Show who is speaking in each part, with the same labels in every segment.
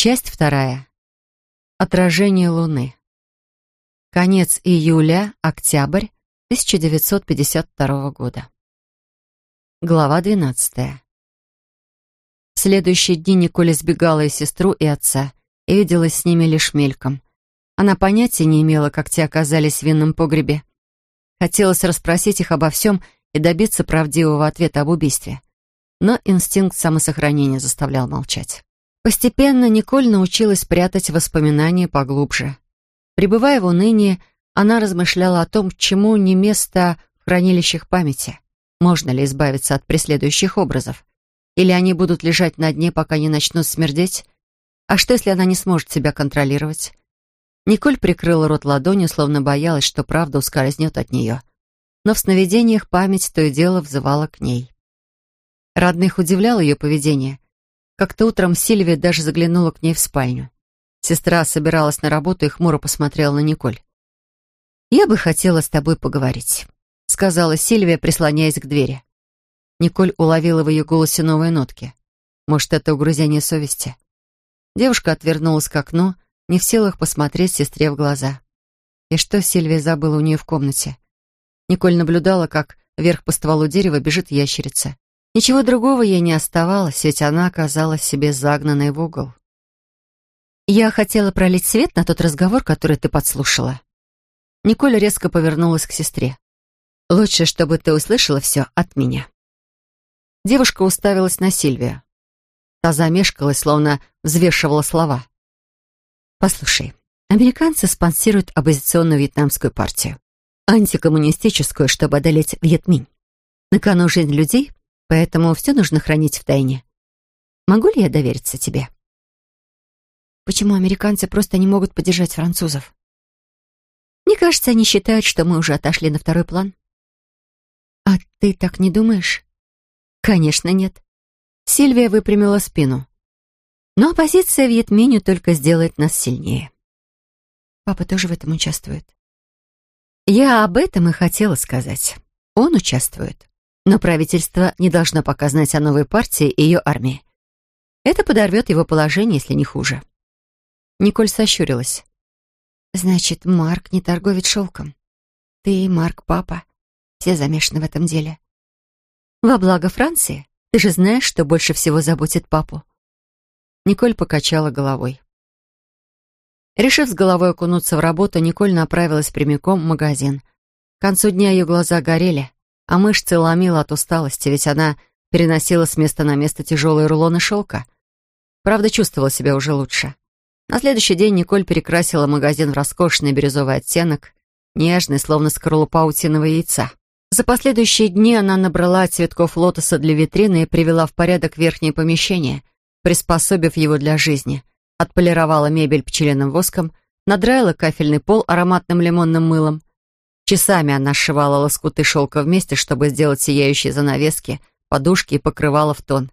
Speaker 1: Часть вторая. Отражение Луны. Конец июля, октябрь 1952 года. Глава 12. В следующие дни Николь избегала и сестру, и отца, и виделась с ними лишь мельком. Она понятия не имела, как те оказались в винном погребе. Хотелось расспросить их обо всем и добиться правдивого ответа об убийстве. Но инстинкт самосохранения заставлял молчать. Постепенно Николь научилась прятать воспоминания поглубже. Пребывая в унынии, она размышляла о том, чему не место в хранилищах памяти. Можно ли избавиться от преследующих образов? Или они будут лежать на дне, пока не начнут смердеть? А что, если она не сможет себя контролировать? Николь прикрыла рот ладонью, словно боялась, что правда ускользнет от нее. Но в сновидениях память то и дело взывала к ней. Родных удивляло ее поведение. Как-то утром Сильвия даже заглянула к ней в спальню. Сестра собиралась на работу и хмуро посмотрела на Николь. «Я бы хотела с тобой поговорить», — сказала Сильвия, прислоняясь к двери. Николь уловила в ее голосе новые нотки. Может, это угрызение совести? Девушка отвернулась к окну, — не в силах посмотреть сестре в глаза. И что Сильвия забыла у нее в комнате? Николь наблюдала, как вверх по стволу дерева бежит ящерица. Ничего другого ей не оставалось, ведь она оказалась себе загнанной в угол. «Я хотела пролить свет на тот разговор, который ты подслушала». Николь резко повернулась к сестре. «Лучше, чтобы ты услышала все от меня». Девушка уставилась на Сильвию. Та замешкалась, словно взвешивала слова. Послушай, американцы спонсируют оппозиционную вьетнамскую партию. Антикоммунистическую, чтобы одолеть Вьетминь. На кону жизнь людей, поэтому все нужно хранить в тайне. Могу ли я довериться тебе? Почему американцы просто не могут поддержать французов? Мне кажется, они считают, что мы уже отошли на второй план. А ты так не думаешь? Конечно, нет. Сильвия выпрямила спину. Но оппозиция Вьетменю только сделает нас сильнее. Папа тоже в этом участвует. Я об этом и хотела сказать. Он участвует. Но правительство не должно пока знать о новой партии и ее армии. Это подорвет его положение, если не хуже. Николь сощурилась. «Значит, Марк не торговец шелком. Ты Марк, папа. Все замешаны в этом деле. Во благо Франции. Ты же знаешь, что больше всего заботит папу. Николь покачала головой. Решив с головой окунуться в работу, Николь направилась прямиком в магазин. К концу дня ее глаза горели, а мышцы ломила от усталости, ведь она переносила с места на место тяжелые рулоны шелка. Правда, чувствовала себя уже лучше. На следующий день Николь перекрасила магазин в роскошный бирюзовый оттенок, нежный, словно скорлупа утиного яйца. За последующие дни она набрала цветков лотоса для витрины и привела в порядок верхнее помещение — приспособив его для жизни. Отполировала мебель пчелиным воском, надраила кафельный пол ароматным лимонным мылом. Часами она сшивала лоскуты шелка вместе, чтобы сделать сияющие занавески, подушки и покрывала в тон.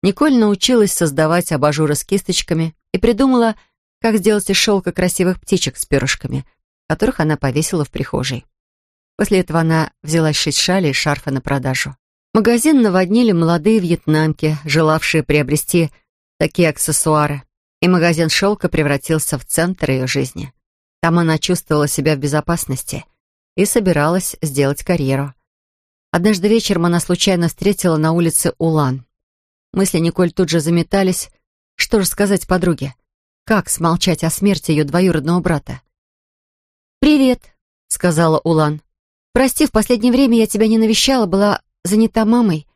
Speaker 1: Николь научилась создавать абажуры с кисточками и придумала, как сделать из шелка красивых птичек с перышками, которых она повесила в прихожей. После этого она взялась шить шали и шарфы на продажу. Магазин наводнили молодые вьетнамки, желавшие приобрести такие аксессуары, и магазин шелка превратился в центр ее жизни. Там она чувствовала себя в безопасности и собиралась сделать карьеру. Однажды вечером она случайно встретила на улице Улан. Мысли Николь тут же заметались. Что же сказать подруге? Как смолчать о смерти ее двоюродного брата? «Привет», — сказала Улан. «Прости, в последнее время я тебя не навещала, была занята мамой?»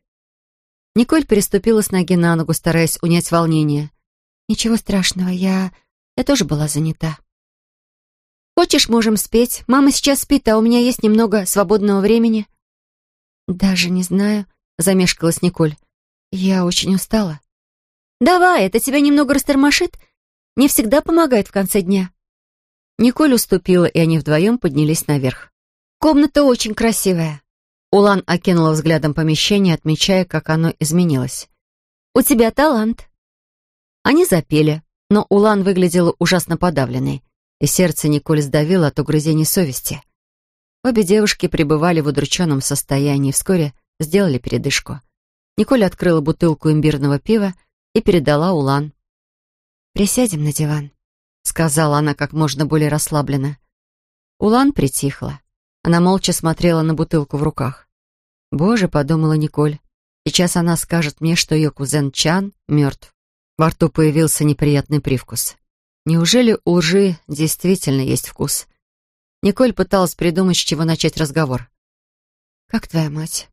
Speaker 1: Николь переступила с ноги на ногу, стараясь унять волнение. «Ничего страшного, я... я тоже была занята». «Хочешь, можем спеть? Мама сейчас спит, а у меня есть немного свободного времени». «Даже не знаю», — замешкалась Николь. «Я очень устала». «Давай, это тебя немного растормошит. Не всегда помогает в конце дня». Николь уступила, и они вдвоем поднялись наверх. «Комната очень красивая. Улан окинула взглядом помещение, отмечая, как оно изменилось. «У тебя талант». Они запели, но Улан выглядела ужасно подавленной, и сердце Николь сдавило от угрызений совести. Обе девушки пребывали в удрученном состоянии и вскоре сделали передышку. Николь открыла бутылку имбирного пива и передала Улан. «Присядем на диван», — сказала она как можно более расслабленно. Улан притихла. Она молча смотрела на бутылку в руках. «Боже», — подумала Николь, — «сейчас она скажет мне, что ее кузен Чан мертв». Во рту появился неприятный привкус. Неужели у лжи действительно есть вкус? Николь пыталась придумать, с чего начать разговор. «Как твоя мать?»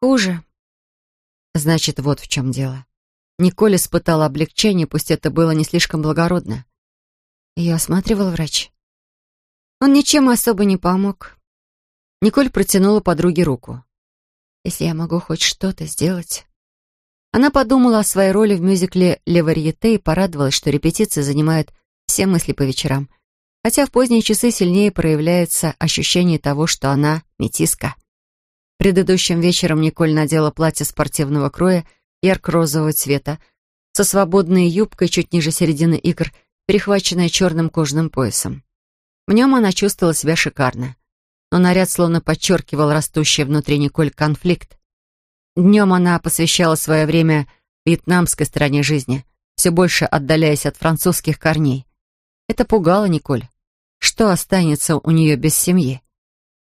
Speaker 1: «Хуже». Значит, вот в чем дело. Николь испытала облегчение, пусть это было не слишком благородно. Ее осматривал врач. Он ничем особо не помог. Николь протянула подруге руку. «Если я могу хоть что-то сделать...» Она подумала о своей роли в мюзикле «Леварьете» и порадовалась, что репетиции занимают все мысли по вечерам, хотя в поздние часы сильнее проявляется ощущение того, что она метиска. Предыдущим вечером Николь надела платье спортивного кроя ярко-розового цвета, со свободной юбкой чуть ниже середины икр, перехваченная черным кожаным поясом. В нем она чувствовала себя шикарно, но наряд словно подчеркивал растущий внутри Николь конфликт. Днем она посвящала свое время вьетнамской стороне жизни, все больше отдаляясь от французских корней. Это пугало Николь. Что останется у нее без семьи?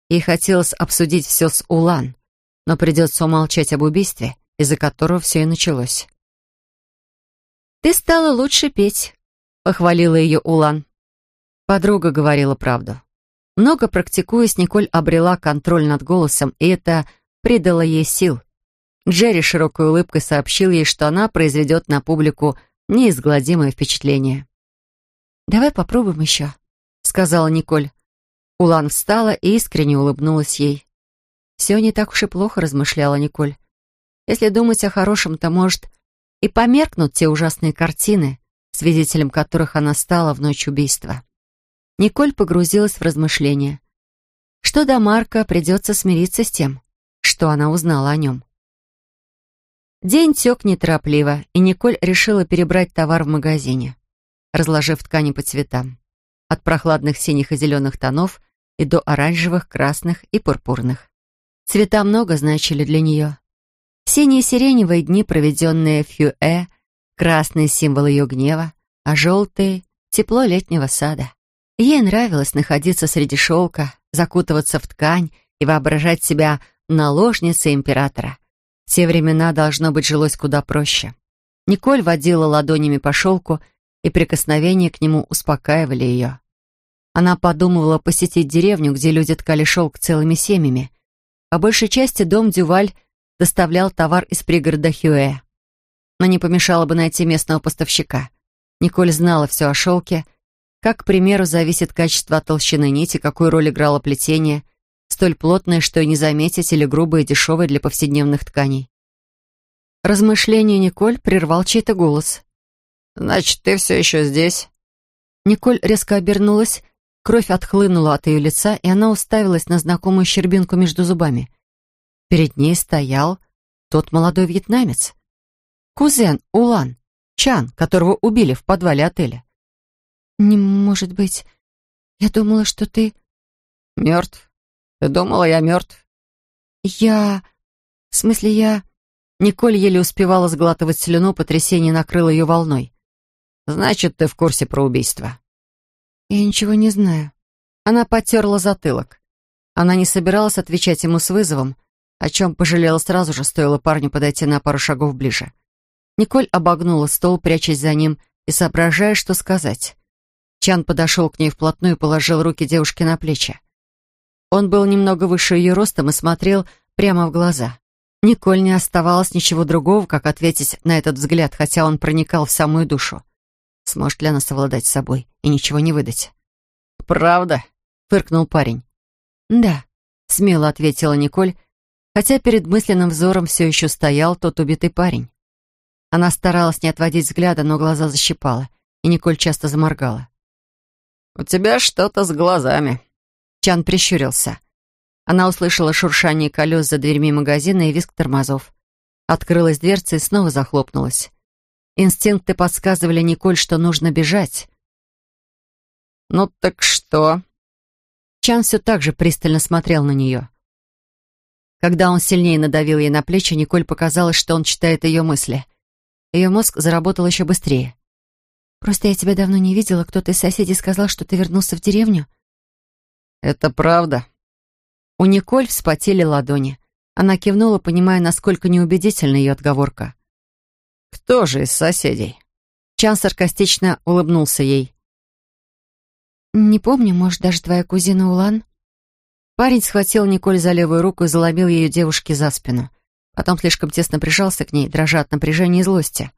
Speaker 1: Ей хотелось обсудить все с Улан, но придется умолчать об убийстве, из-за которого все и началось. «Ты стала лучше петь», — похвалила ее Улан. Подруга говорила правду. Много практикуясь, Николь обрела контроль над голосом, и это придало ей сил. Джерри широкой улыбкой сообщил ей, что она произведет на публику неизгладимое впечатление. «Давай попробуем еще», — сказала Николь. Улан встала и искренне улыбнулась ей. «Все не так уж и плохо», — размышляла Николь. «Если думать о хорошем, то, может, и померкнут те ужасные картины, свидетелем которых она стала в ночь убийства». Николь погрузилась в размышления. Что до Марка, придется смириться с тем, что она узнала о нем. День тек неторопливо, и Николь решила перебрать товар в магазине, разложив ткани по цветам. От прохладных синих и зеленых тонов и до оранжевых, красных и пурпурных. Цвета много значили для нее. Синие сиреневые дни, проведенные в Хюэ, красный символ ее гнева, а желтый — тепло летнего сада. Ей нравилось находиться среди шелка, закутываться в ткань и воображать себя наложницей императора — в те времена, должно быть, жилось куда проще. Николь водила ладонями по шелку, и прикосновения к нему успокаивали ее. Она подумывала посетить деревню, где люди ткали шелк целыми семьями. По большей части дом Дюваль доставлял товар из пригорода Хюэ. Но не помешало бы найти местного поставщика. Николь знала все о шелке, как, к примеру, зависит качество от толщины нити, какую роль играло плетение — столь плотное, что и не заметить, или грубое и дешевое для повседневных тканей. Размышление Николь прервал чей-то голос. «Значит, ты все еще здесь?» Николь резко обернулась, кровь отхлынула от ее лица, и она уставилась на знакомую щербинку между зубами. Перед ней стоял тот молодой вьетнамец. Кузен Улан, Чан, которого убили в подвале отеля. «Не может быть. Я думала, что ты...» «Мертв», ты думала, я мертв?» «Я... В смысле, я...» Николь еле успевала сглатывать слюну, потрясение накрыло ее волной. «Значит, ты в курсе про убийство?» «Я ничего не знаю». Она потерла затылок. Она не собиралась отвечать ему с вызовом, о чем пожалела сразу же, стоило парню подойти на пару шагов ближе. Николь обогнула стол, прячась за ним и соображая, что сказать. Чан подошел к ней вплотную и положил руки девушке на плечи. Он был немного выше ее ростом и смотрел прямо в глаза. Николь не оставалось ничего другого, как ответить на этот взгляд, хотя он проникал в самую душу. Сможет ли она совладать с собой и ничего не выдать? «Правда?» — фыркнул парень. «Да», — смело ответила Николь, хотя перед мысленным взором все еще стоял тот убитый парень. Она старалась не отводить взгляда, но глаза защипала, и Николь часто заморгала. «У тебя что-то с глазами», Чан прищурился. Она услышала шуршание колес за дверьми магазина и визг тормозов. Открылась дверца и снова захлопнулась. Инстинкты подсказывали Николь, что нужно бежать. «Ну так что?» Чан все так же пристально смотрел на нее. Когда он сильнее надавил ей на плечи, Николь показалось, что он читает ее мысли. Ее мозг заработал еще быстрее. Просто я тебя давно не видела. Кто-то из соседей сказал, что ты вернулся в деревню».
Speaker 2: «Это правда».
Speaker 1: У Николь вспотели ладони. Она кивнула, понимая, насколько неубедительна ее отговорка.
Speaker 2: «Кто же из соседей?»
Speaker 1: Чан саркастично улыбнулся ей. «Не помню, может, даже твоя кузина Улан?» Парень схватил Николь за левую руку и заломил ее девушке за спину. Потом слишком тесно прижался к ней, дрожа от напряжения и злости.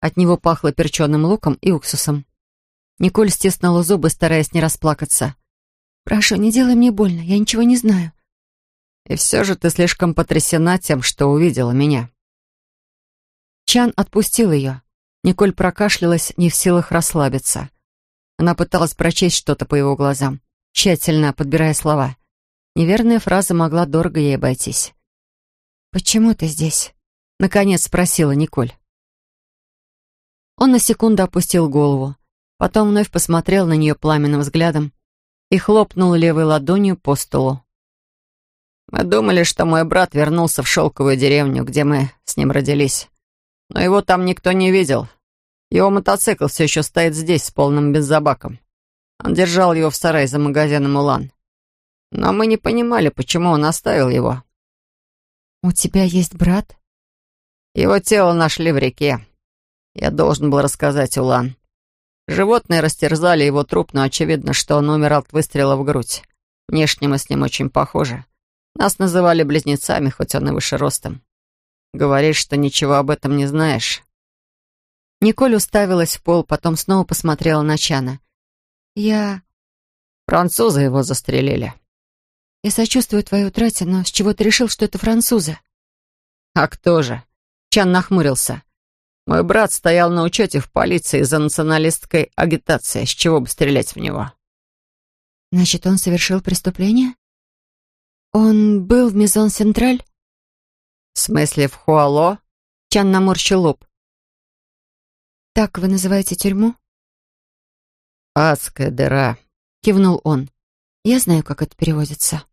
Speaker 1: От него пахло перченым луком и уксусом. Николь стиснула зубы, стараясь не расплакаться. «Прошу, не делай мне больно, я ничего не знаю».
Speaker 2: «И все же ты слишком потрясена тем, что увидела меня».
Speaker 1: Чан отпустил ее. Николь прокашлялась, не в силах расслабиться. Она пыталась прочесть что-то по его глазам тщательно подбирая слова. Неверная фраза могла дорого ей обойтись. «Почему ты здесь?» — наконец спросила Николь. Он на секунду опустил голову, потом вновь посмотрел на нее пламенным взглядом и хлопнул левой ладонью по столу.
Speaker 2: «Мы думали, что мой брат вернулся в шелковую деревню, где мы с ним родились. Но его там никто не видел. Его мотоцикл все еще стоит здесь с полным бензобаком. Он держал его в сарае за магазином «Улан». Но мы не понимали, почему он оставил его.
Speaker 1: «У тебя есть брат?»
Speaker 2: Его тело нашли в реке. Я должен был рассказать Улан. Животные растерзали его труп, но очевидно, что он умер от выстрела в грудь. Внешне мы с ним очень похожи. Нас называли близнецами, хоть он и выше ростом. Говоришь, что ничего об этом не знаешь.
Speaker 1: Николь уставилась в пол, потом снова посмотрела на Чана. «Я...»
Speaker 2: «Французы его застрелили».
Speaker 1: «Я сочувствую твоей утрате, но с чего ты решил, что это французы?»
Speaker 2: «А кто же?» Чан нахмурился. «Мой брат стоял на учете в полиции за националистской агитацией. С чего бы стрелять в него?»
Speaker 1: «Значит, он совершил преступление? Он был в Мизон Сентраль?»
Speaker 2: «В смысле, в Хуало?»
Speaker 1: Чан наморщил лоб. «Так вы называете тюрьму?»
Speaker 2: «Адская дыра», —
Speaker 1: кивнул он. «Я знаю, как это переводится».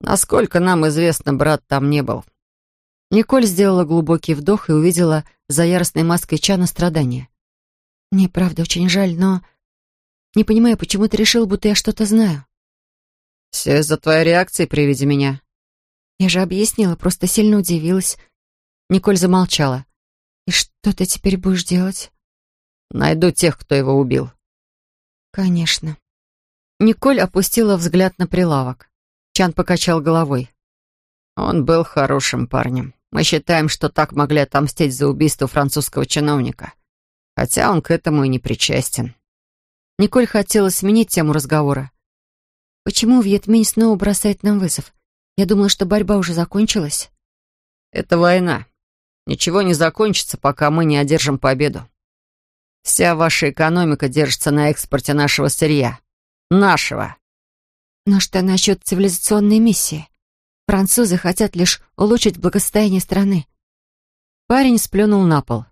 Speaker 2: «Насколько нам известно, брат там не был».
Speaker 1: Николь сделала глубокий вдох и увидела за яростной маской Чана страдания. «Мне, правда, очень жаль, но... Не понимаю, почему ты решил, будто я что-то знаю».
Speaker 2: «Все из-за твоей реакции при виде меня».
Speaker 1: «Я же объяснила, просто сильно удивилась». Николь замолчала. «И что ты теперь будешь делать?»
Speaker 2: Найду тех, кто его убил».
Speaker 1: «Конечно». Николь опустила взгляд на прилавок. Чан покачал головой.
Speaker 2: «Он был хорошим парнем. Мы считаем, что так могли отомстить за убийство французского чиновника. Хотя он к этому и не причастен».
Speaker 1: Николь хотела сменить тему разговора. «Почему Вьетминь снова бросает нам вызов? Я думала, что борьба уже закончилась».
Speaker 2: «Это война. Ничего не закончится, пока мы не одержим победу. Вся ваша экономика держится на экспорте нашего сырья. Нашего.
Speaker 1: Но что насчет цивилизационной миссии? Французы хотят лишь улучшить благосостояние страны. Парень сплюнул на пол.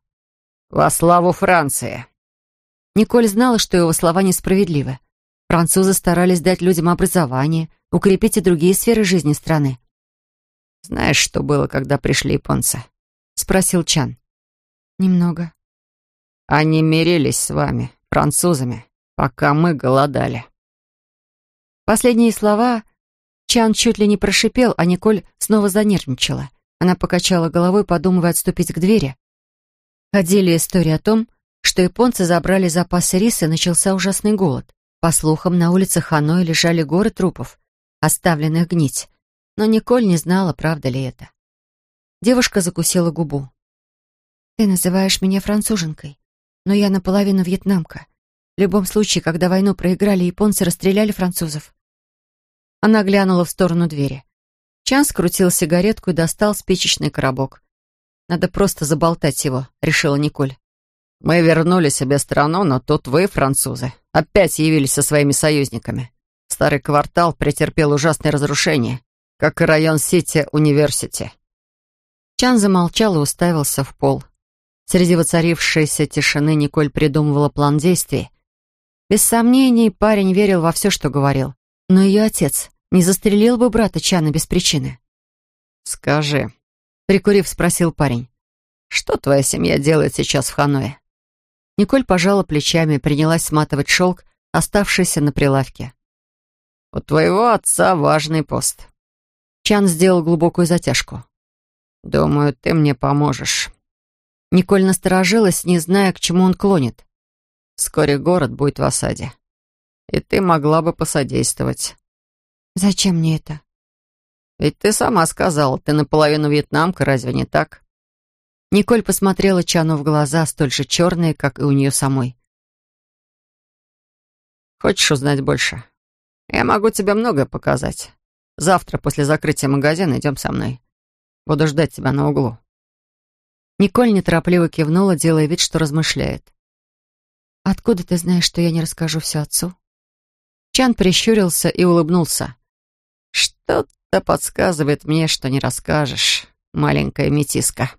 Speaker 2: «Во славу Франции!»
Speaker 1: Николь знала, что его слова несправедливы. Французы старались дать людям образование, укрепить и другие сферы жизни страны.
Speaker 2: «Знаешь, что было, когда пришли японцы?» — спросил Чан.
Speaker 1: «Немного».
Speaker 2: Они мирились с вами, французами, пока мы голодали».
Speaker 1: Последние слова Чан чуть ли не прошипел, а Николь снова занервничала. Она покачала головой, подумывая отступить к двери. Ходили истории о том, что японцы забрали запасы риса и начался ужасный голод. По слухам, на улицах Ханоя лежали горы трупов, оставленных гнить. Но Николь не знала, правда ли это. Девушка закусила губу. «Ты называешь меня француженкой но я наполовину вьетнамка. В любом случае, когда войну проиграли, японцы расстреляли французов. Она глянула в сторону двери. Чан скрутил сигаретку и достал спичечный коробок. «Надо просто заболтать его», — решила Николь.
Speaker 2: «Мы вернули себе страну, но тут вы, французы, опять явились со своими союзниками. Старый квартал претерпел ужасные разрушения, как и район Сите-Университе».
Speaker 1: Чан замолчал и уставился в пол. Среди воцарившейся тишины Николь придумывала план действий. Без сомнений, парень верил во все, что говорил. Но ее отец не застрелил бы брата Чана без причины.
Speaker 2: «Скажи», —
Speaker 1: прикурив, спросил парень.
Speaker 2: «Что твоя семья делает сейчас в Ханое?»
Speaker 1: Николь пожала плечами и принялась сматывать шелк, оставшийся на прилавке.
Speaker 2: «У твоего отца важный пост».
Speaker 1: Чан сделал глубокую затяжку.
Speaker 2: «Думаю, ты мне поможешь».
Speaker 1: Николь насторожилась, не зная, к чему он клонит.
Speaker 2: «Вскоре город будет в осаде. И ты могла бы посодействовать».
Speaker 1: «Зачем мне это?»
Speaker 2: «Ведь ты сама сказала, ты наполовину вьетнамка, разве не так?»
Speaker 1: Николь посмотрела Чану в глаза, столь же черные, как и у нее самой.
Speaker 2: «Хочешь узнать больше? Я могу тебе многое показать. Завтра после закрытия магазина идем со мной. Буду ждать тебя на углу».
Speaker 1: Николь неторопливо кивнула, делая вид, что размышляет. «Откуда ты знаешь, что я не расскажу все отцу?» Чан прищурился и улыбнулся.
Speaker 2: «Что-то подсказывает мне, что не расскажешь, маленькая метиска».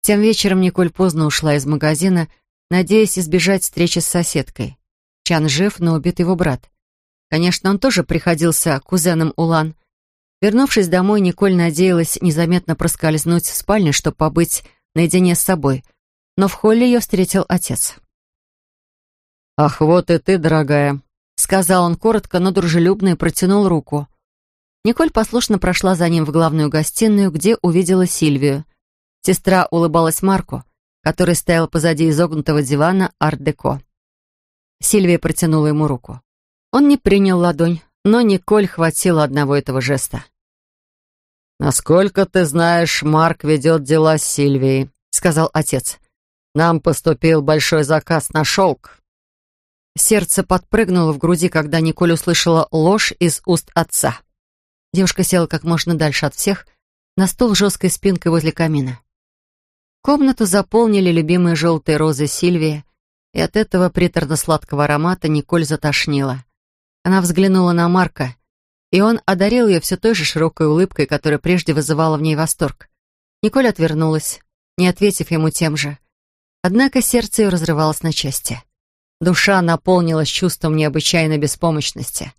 Speaker 1: Тем вечером Николь поздно ушла из магазина, надеясь избежать встречи с соседкой. Чан жив, но убит его брат. Конечно, он тоже приходился кузеном Улан. Вернувшись домой, Николь надеялась незаметно проскользнуть в спальню, чтобы побыть наедине с собой. Но в холле ее встретил отец.
Speaker 2: «Ах, вот и ты, дорогая», —
Speaker 1: сказал он коротко, но дружелюбно и протянул руку. Николь послушно прошла за ним в главную гостиную, где увидела Сильвию. Сестра улыбалась Марку, который стоял позади изогнутого дивана арт-деко. Сильвия протянула ему руку. Он не принял ладонь, но Николь хватило одного этого жеста.
Speaker 2: «Насколько ты знаешь, Марк ведет дела с Сильвией», — сказал отец. «Нам поступил большой заказ на шелк».
Speaker 1: Сердце подпрыгнуло в груди, когда Николь услышала ложь из уст отца. Девушка села как можно дальше от всех, на стол жесткой спинкой возле камина. Комнату заполнили любимые желтые розы Сильвии, и от этого приторно-сладкого аромата Николь затошнила. Она взглянула на Марка, и он одарил ее все той же широкой улыбкой, которая прежде вызывала в ней восторг. Николь отвернулась, не ответив ему тем же. Однако сердце ее разрывалось на части. Душа наполнилась чувством необычайной беспомощности.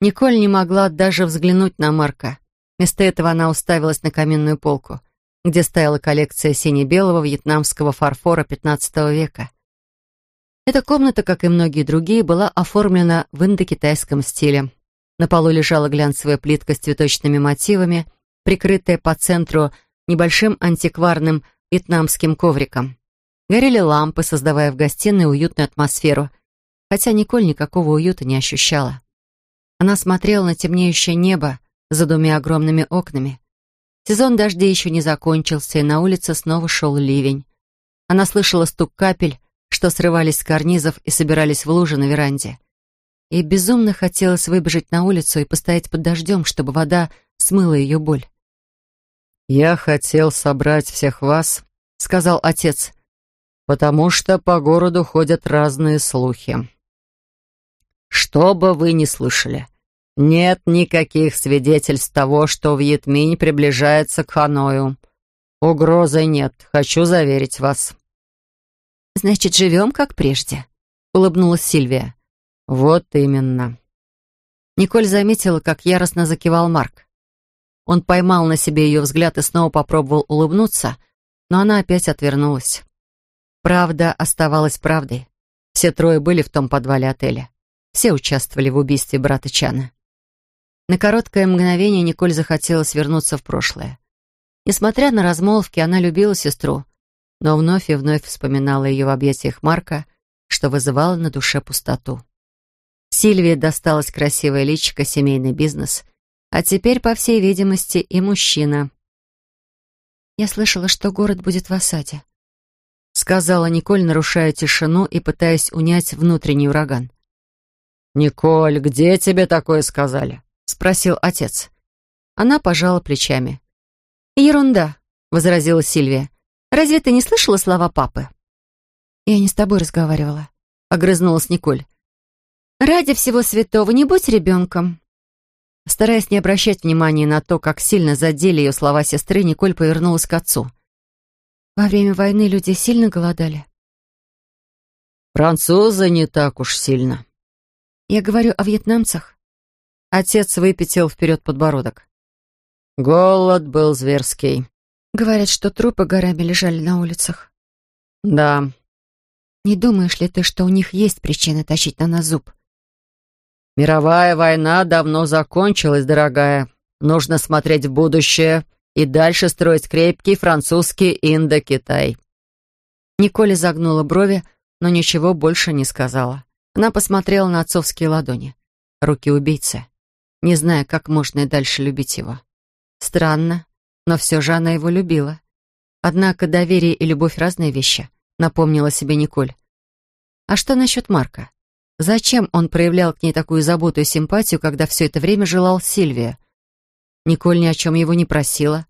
Speaker 1: Николь не могла даже взглянуть на Марка. Вместо этого она уставилась на каминную полку, где стояла коллекция сине-белого вьетнамского фарфора XV века. Эта комната, как и многие другие, была оформлена в индокитайском стиле. На полу лежала глянцевая плитка с цветочными мотивами, прикрытая по центру небольшим антикварным вьетнамским ковриком. Горели лампы, создавая в гостиной уютную атмосферу, хотя Николь никакого уюта не ощущала. Она смотрела на темнеющее небо за двумя огромными окнами. Сезон дождей еще не закончился, и на улице снова шел ливень. Она слышала стук капель, что срывались с карнизов и собирались в лужи на веранде. И безумно хотелось выбежать на улицу и постоять под дождем, чтобы вода смыла ее боль.
Speaker 2: «Я хотел собрать всех вас», — сказал отец, потому что по городу ходят разные слухи. Что бы вы ни слышали, нет никаких свидетельств того, что Вьетминь приближается к Ханою. Угрозы нет, хочу заверить вас.
Speaker 1: «Значит, живем как прежде», — улыбнулась Сильвия.
Speaker 2: «Вот именно».
Speaker 1: Николь заметила, как яростно закивал Марк. Он поймал на себе ее взгляд и снова попробовал улыбнуться, но она опять отвернулась. Правда оставалась правдой. Все трое были в том подвале отеля. Все участвовали в убийстве брата Чана. На короткое мгновение Николь захотела свернуться в прошлое. Несмотря на размолвки, она любила сестру, но вновь и вновь вспоминала ее в объятиях Марка, что вызывало на душе пустоту. Сильвии досталась красивая личико, семейный бизнес, а теперь, по всей видимости, и мужчина. «Я слышала, что город будет в осаде», сказала Николь, нарушая тишину и пытаясь унять внутренний ураган.
Speaker 2: «Николь, где тебе такое сказали?»
Speaker 1: — спросил отец. Она пожала плечами. «Ерунда», — возразила Сильвия. «Разве ты не слышала слова папы?» «Я не с тобой разговаривала», — огрызнулась Николь. «Ради всего святого, не будь ребенком». Стараясь не обращать внимания на то, как сильно задели ее слова сестры, Николь повернулась к отцу. Во время войны люди сильно голодали?
Speaker 2: Французы не так уж сильно.
Speaker 1: Я говорю о вьетнамцах. Отец выпятил вперед подбородок.
Speaker 2: Голод был зверский.
Speaker 1: Говорят, что трупы горами лежали на улицах.
Speaker 2: Да,
Speaker 1: Не думаешь ли ты, что у них есть причина тащить на нас зуб?
Speaker 2: «Мировая война давно закончилась, дорогая. Нужно смотреть в будущее и дальше строить крепкий французский Индокитай».
Speaker 1: Николя загнула брови, но ничего больше не сказала. Она посмотрела на отцовские ладони. Руки убийцы. Не зная, как можно и дальше любить его. Странно, но все же она его любила. Однако доверие и любовь — разные вещи, напомнила себе Николь. А что насчет Марка? Зачем он проявлял к ней такую заботу и симпатию, когда все это время желал Сильвия? Николь ни о чем его не просила.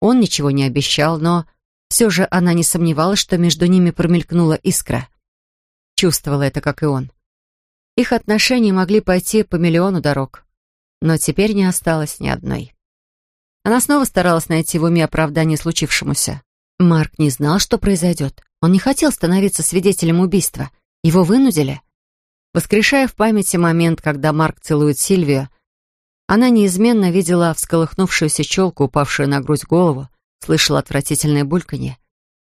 Speaker 1: Он ничего не обещал, но все же она не сомневалась, что между ними промелькнула искра. Чувствовала это, как и он. Их отношения могли пойти по миллиону дорог, но теперь не осталось ни одной. Она снова старалась найти в уме оправдание случившемуся. Марк не знал, что произойдет. Он не хотел становиться свидетелем убийства. Его вынудили. Воскрешая в памяти момент, когда Марк целует Сильвию, она неизменно видела всколыхнувшуюся челку, упавшую на грудь голову, слышала отвратительное бульканье.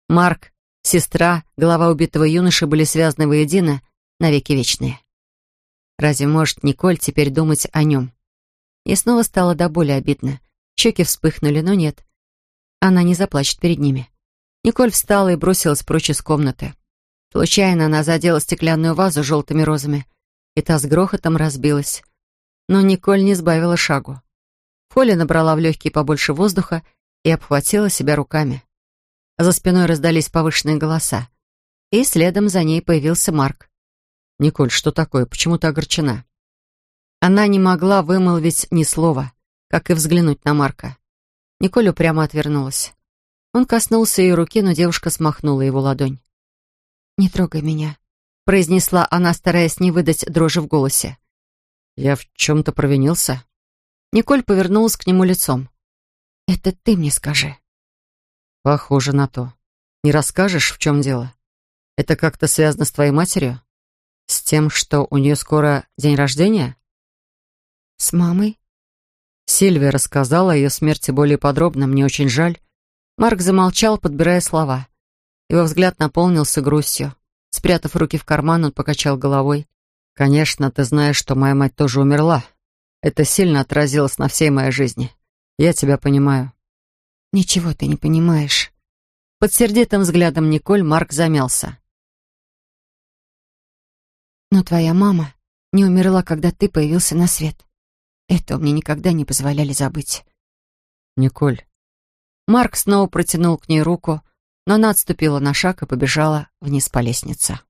Speaker 1: Марк, сестра, голова убитого юноши были связаны воедино навеки вечные. Разве может Николь теперь думать о нем? И снова стало до боли обидно. Щеки вспыхнули, но нет. Она не заплачет перед ними. Николь встала и бросилась прочь из комнаты. Случайно она задела стеклянную вазу с желтыми розами, и та с грохотом разбилась. Но Николь не сбавила шагу. Холли набрала в легкие побольше воздуха и обхватила себя руками. За спиной раздались повышенные голоса. И следом за ней появился Марк. «Николь, что такое? Почему ты огорчена?» Она не могла вымолвить ни слова, как и взглянуть на Марка. Николь упрямо отвернулась. Он коснулся ее руки, но девушка смахнула его ладонь. «Не трогай меня», — произнесла она, стараясь не выдать дрожи в голосе. «Я в чем-то провинился?» Николь повернулась к нему лицом. Это ты мне скажи. Похоже на то. Не расскажешь, в чем дело? Это как-то связано с твоей матерью? С тем, что у нее скоро день рождения? С мамой? Сильвия рассказала о ее смерти более подробно, мне очень жаль. Марк замолчал, подбирая слова. Его взгляд наполнился грустью. Спрятав руки в карман, он покачал головой. «Конечно, ты знаешь, что моя мать тоже умерла. Это сильно отразилось на всей моей жизни. Я тебя понимаю». «Ничего ты не понимаешь». Под сердитым взглядом Николь Марк замялся. «Но твоя мама не умерла, когда ты появился на свет. Этого мне никогда не позволяли забыть». «Николь». Марк снова протянул к ней руку, но она отступила на шаг и побежала вниз по лестнице.